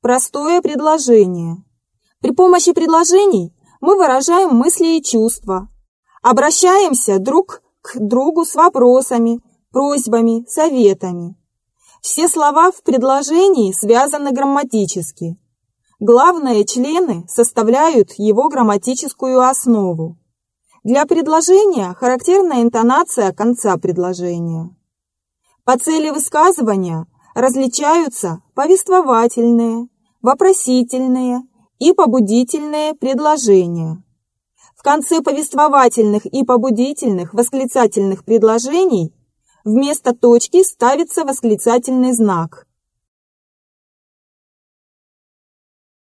Простое предложение. При помощи предложений мы выражаем мысли и чувства. Обращаемся друг к другу с вопросами, просьбами, советами. Все слова в предложении связаны грамматически. Главные члены составляют его грамматическую основу. Для предложения характерна интонация конца предложения. По цели высказывания различаются повествовательные, вопросительные и побудительные предложения. В конце повествовательных и побудительных восклицательных предложений вместо точки ставится восклицательный знак.